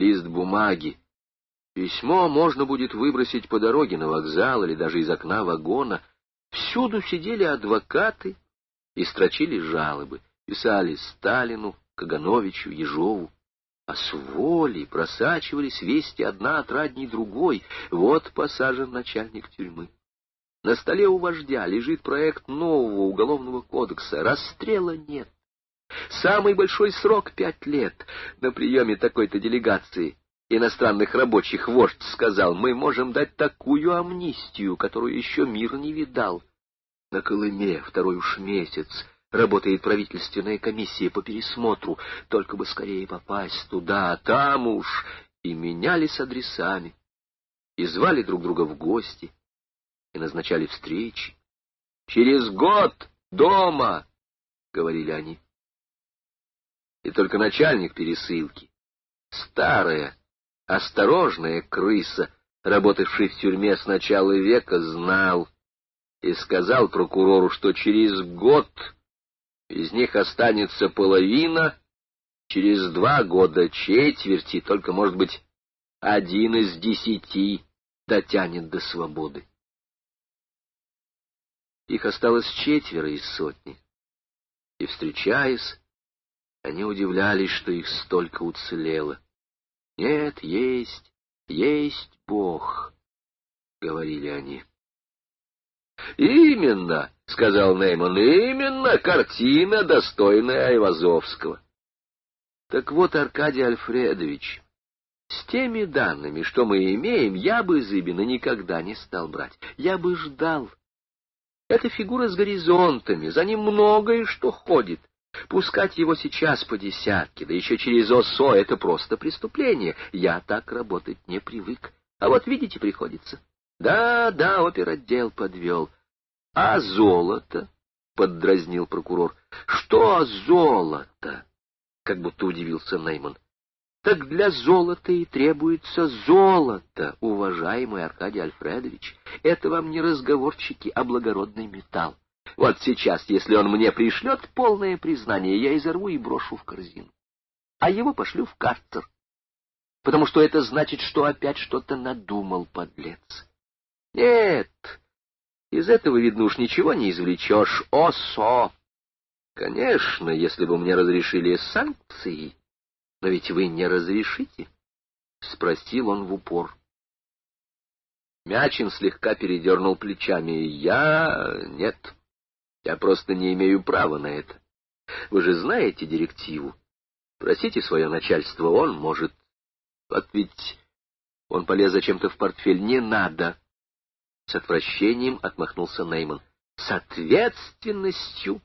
лист бумаги. Письмо можно будет выбросить по дороге на вокзал или даже из окна вагона. Всюду сидели адвокаты и строчили жалобы, писали Сталину, Кагановичу, Ежову. А с волей просачивались вести одна отрадней другой. Вот посажен начальник тюрьмы. На столе у вождя лежит проект нового уголовного кодекса. Расстрела нет. Самый большой срок — пять лет. На приеме такой-то делегации иностранных рабочих вождь сказал, мы можем дать такую амнистию, которую еще мир не видал. На Колыме второй уж месяц работает правительственная комиссия по пересмотру, только бы скорее попасть туда, а там уж и менялись адресами, и звали друг друга в гости, и назначали встречи. «Через год дома!» — говорили они. И только начальник пересылки, старая, осторожная крыса, работавший в тюрьме с начала века, знал и сказал прокурору, что через год из них останется половина, через два года четверти, только, может быть, один из десяти дотянет до свободы. Их осталось четверо из сотни, и, встречаясь, они удивлялись, что их столько уцелело. Нет, есть, есть Бог, — говорили они. Именно, — сказал Нейман, — именно картина, достойная Айвазовского. Так вот, Аркадий Альфредович, с теми данными, что мы имеем, я бы Зыбина никогда не стал брать. Я бы ждал. Это фигура с горизонтами, за ним многое что ходит. Пускать его сейчас по десятке, да еще через ОСО, это просто преступление. Я так работать не привык. А вот, видите, приходится. Да, да, оперотдел подвел. А золото? — поддразнил прокурор. — Что золото? — как будто удивился Нейман. — Так для золота и требуется золото, уважаемый Аркадий Альфредович. Это вам не разговорчики, а благородный металл. Вот сейчас, если он мне пришлет полное признание, я изорву и брошу в корзину. А его пошлю в карцер. Потому что это значит, что опять что-то надумал, подлец. Нет, из этого, видно, уж ничего не извлечешь. Осо! Конечно, если бы мне разрешили санкции. Но ведь вы не разрешите? — спросил он в упор. Мячин слегка передернул плечами. Я... нет, я просто не имею права на это. Вы же знаете директиву. Просите свое начальство, он может... Вот ведь он полез зачем-то в портфель. Не надо. С отвращением отмахнулся Нейман. С ответственностью.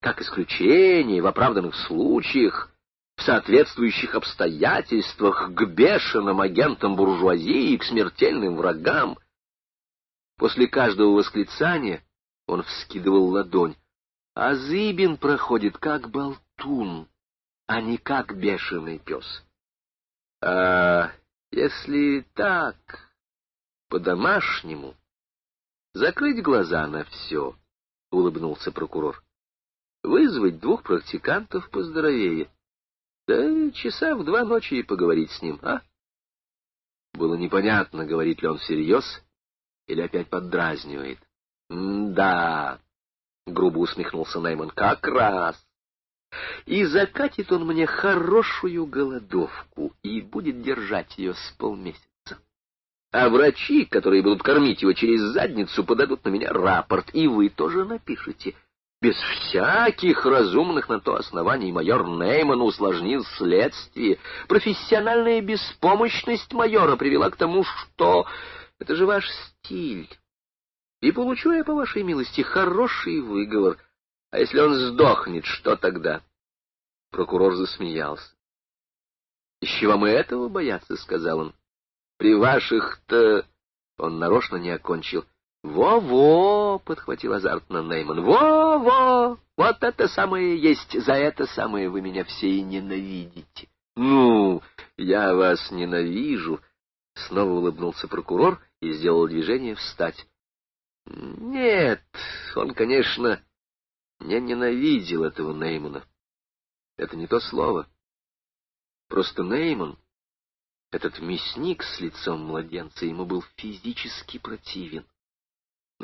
Как исключение в оправданных случаях, в соответствующих обстоятельствах, к бешеным агентам буржуазии, к смертельным врагам. После каждого восклицания он вскидывал ладонь. А Зыбин проходит как болтун, а не как бешеный пес. А если так, по-домашнему. Закрыть глаза на все, — улыбнулся прокурор. Вызвать двух практикантов поздоровее. Да часа в два ночи и поговорить с ним, а? Было непонятно, говорит ли он всерьез или опять поддразнивает. — Да, — грубо усмехнулся Найман, — как раз. И закатит он мне хорошую голодовку и будет держать ее с полмесяца а врачи, которые будут кормить его через задницу, подадут на меня рапорт, и вы тоже напишите. Без всяких разумных на то оснований майор Нейман усложнил следствие. Профессиональная беспомощность майора привела к тому, что... Это же ваш стиль. И получу я, по вашей милости, хороший выговор. А если он сдохнет, что тогда? Прокурор засмеялся. — Из чего мы этого бояться? — сказал он. При ваших-то... Он нарочно не окончил. «Во-во!» — подхватил азартно Нейман. «Во-во! Вот это самое есть! За это самое вы меня все и ненавидите!» «Ну, я вас ненавижу!» Снова улыбнулся прокурор и сделал движение встать. «Нет, он, конечно, не ненавидел этого Неймана. Это не то слово. Просто Нейман Этот мясник с лицом младенца ему был физически противен.